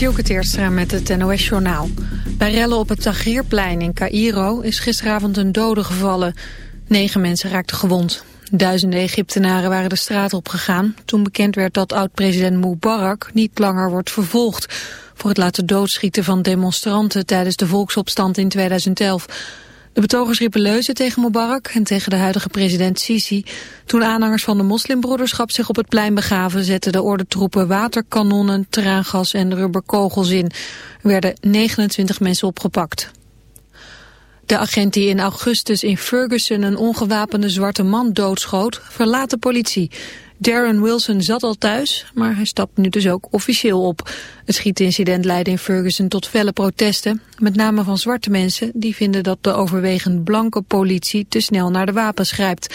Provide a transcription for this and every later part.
Dielke Teerstra met het NOS-journaal. Bij rellen op het Tahrirplein in Cairo is gisteravond een dode gevallen. Negen mensen raakten gewond. Duizenden Egyptenaren waren de straat op gegaan... toen bekend werd dat oud-president Mubarak niet langer wordt vervolgd... voor het laten doodschieten van demonstranten tijdens de volksopstand in 2011... De betogers riepen leuzen tegen Mubarak en tegen de huidige president Sisi. Toen aanhangers van de moslimbroederschap zich op het plein begaven... zetten de ordentroepen waterkanonnen, traangas en rubberkogels in. Er werden 29 mensen opgepakt. De agent die in augustus in Ferguson een ongewapende zwarte man doodschoot... verlaat de politie. Darren Wilson zat al thuis, maar hij stapt nu dus ook officieel op. Het schietincident leidde in Ferguson tot felle protesten, met name van zwarte mensen die vinden dat de overwegend blanke politie te snel naar de wapens grijpt.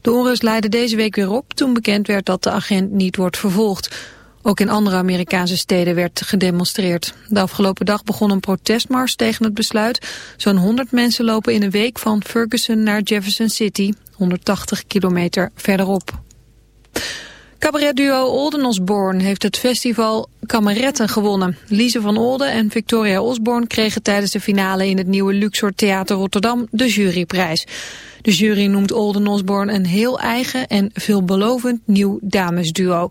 De onrust leidde deze week weer op toen bekend werd dat de agent niet wordt vervolgd. Ook in andere Amerikaanse steden werd gedemonstreerd. De afgelopen dag begon een protestmars tegen het besluit. Zo'n 100 mensen lopen in een week van Ferguson naar Jefferson City, 180 kilometer verderop. Cabaretduo Olden Osborne heeft het festival Kameretten gewonnen. Lise van Olden en Victoria Osborne kregen tijdens de finale in het nieuwe Luxor Theater Rotterdam de juryprijs. De jury noemt Olden Osborne een heel eigen en veelbelovend nieuw damesduo.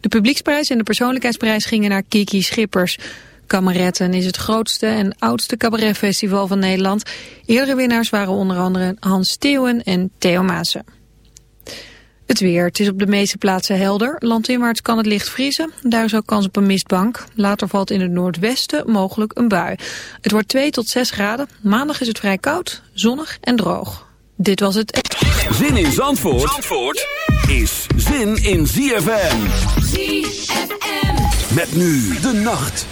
De publieksprijs en de persoonlijkheidsprijs gingen naar Kiki Schippers. Kameretten is het grootste en oudste cabaretfestival van Nederland. Eerdere winnaars waren onder andere Hans Steeuwen en Theo Maassen. Het weer. Het is op de meeste plaatsen helder. Landinwaarts kan het licht vriezen. Daar is ook kans op een mistbank. Later valt in het noordwesten mogelijk een bui. Het wordt 2 tot 6 graden. Maandag is het vrij koud, zonnig en droog. Dit was het... Zin in Zandvoort, Zandvoort is zin in ZFM. ZFM. Met nu de nacht.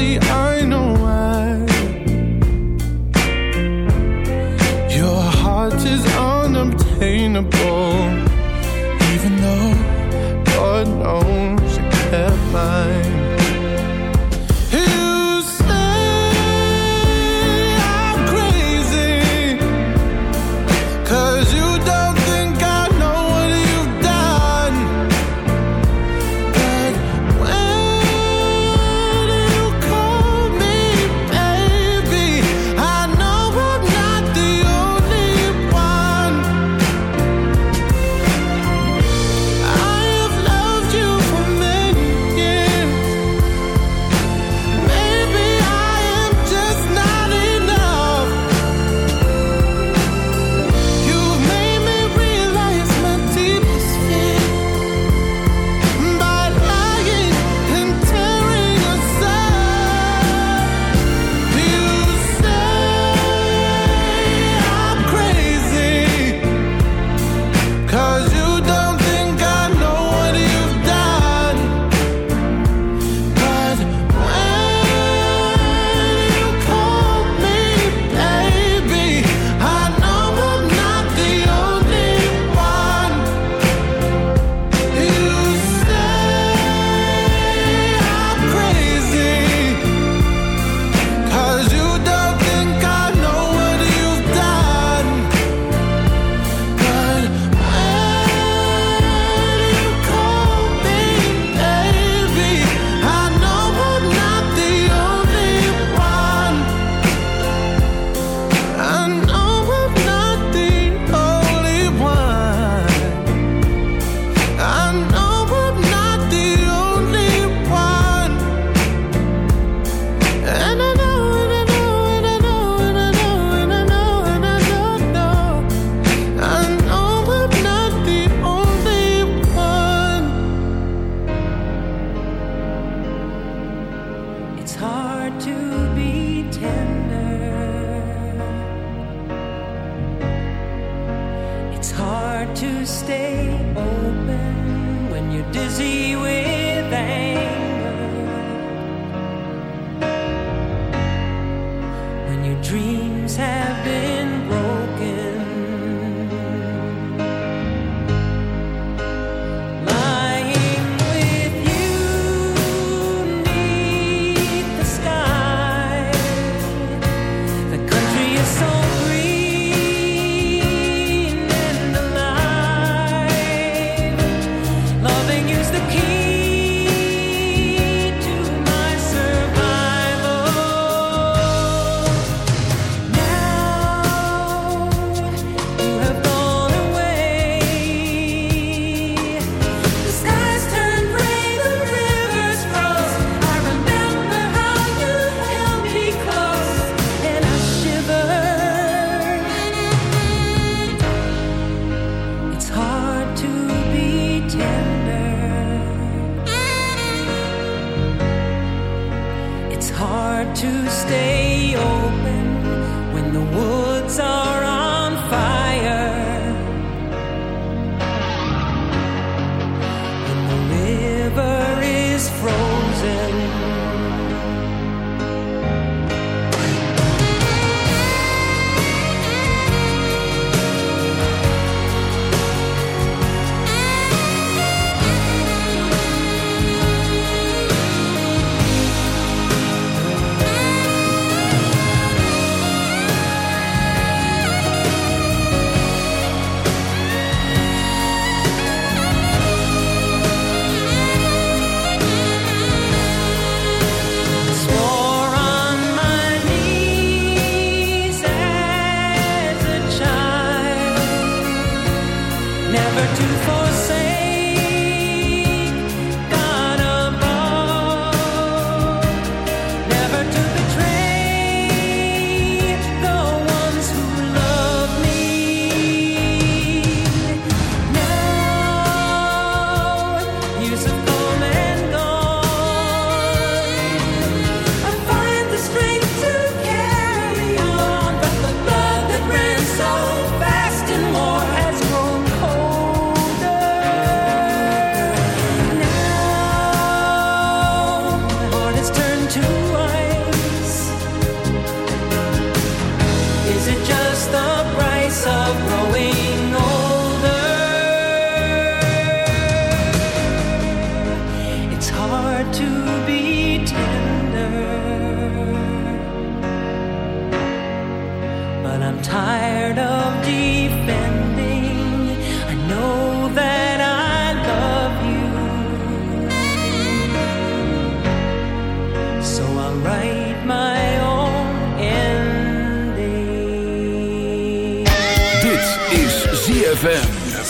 only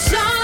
said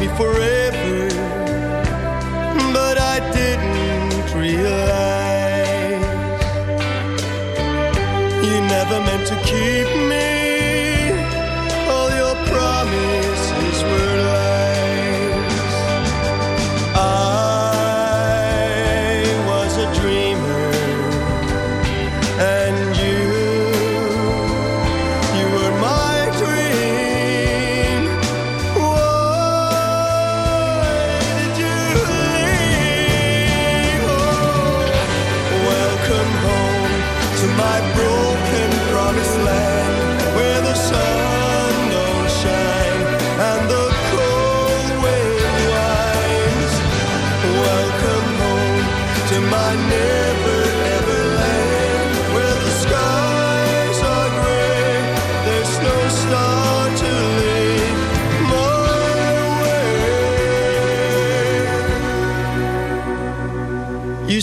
me forever, but I didn't realize you never meant to keep me.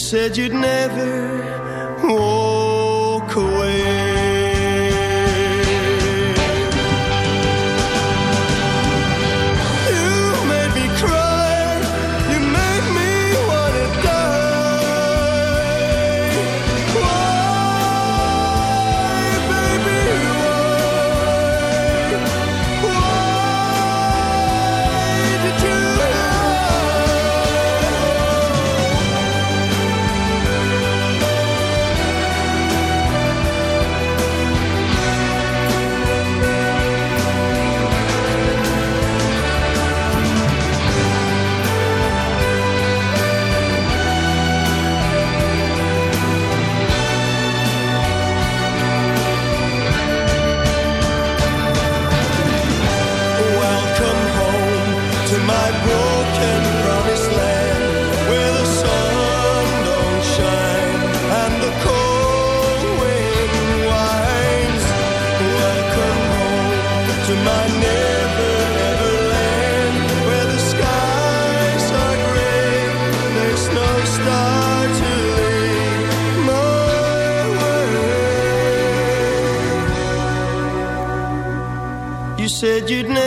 Said you'd never said you'd never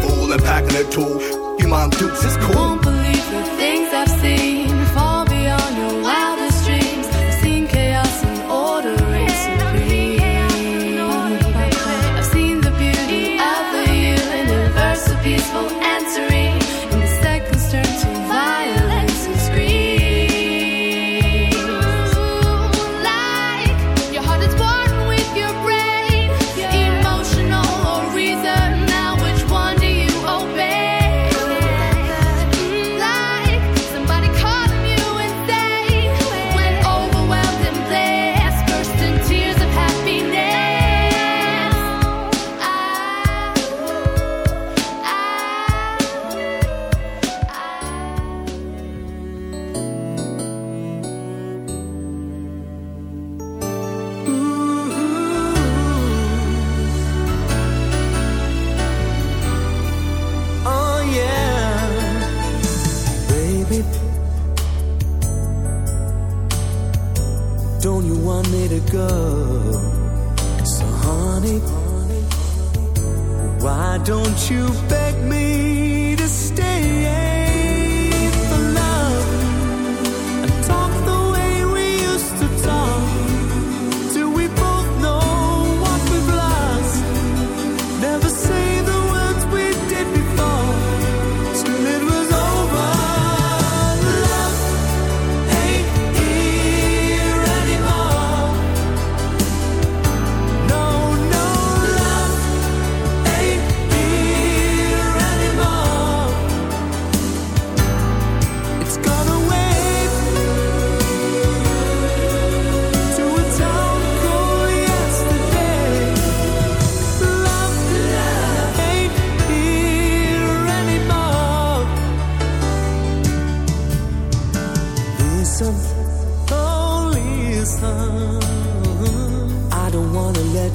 and packing a tool. You mom dukes is cool. Won't believe the things I've seen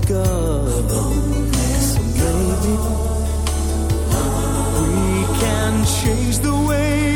So maybe we can change the way.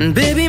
Baby,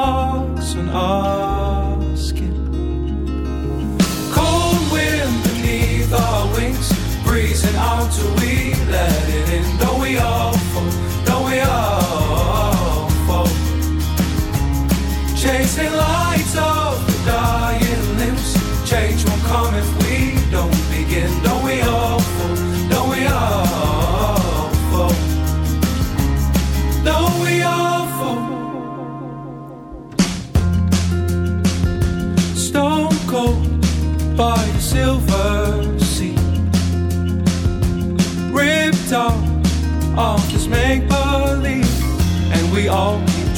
marks on our skin. Cold wind beneath our wings, breezing out till we let it in. Don't we all fall? Don't we all fall? Chasing lights of the dying limbs. Change won't come if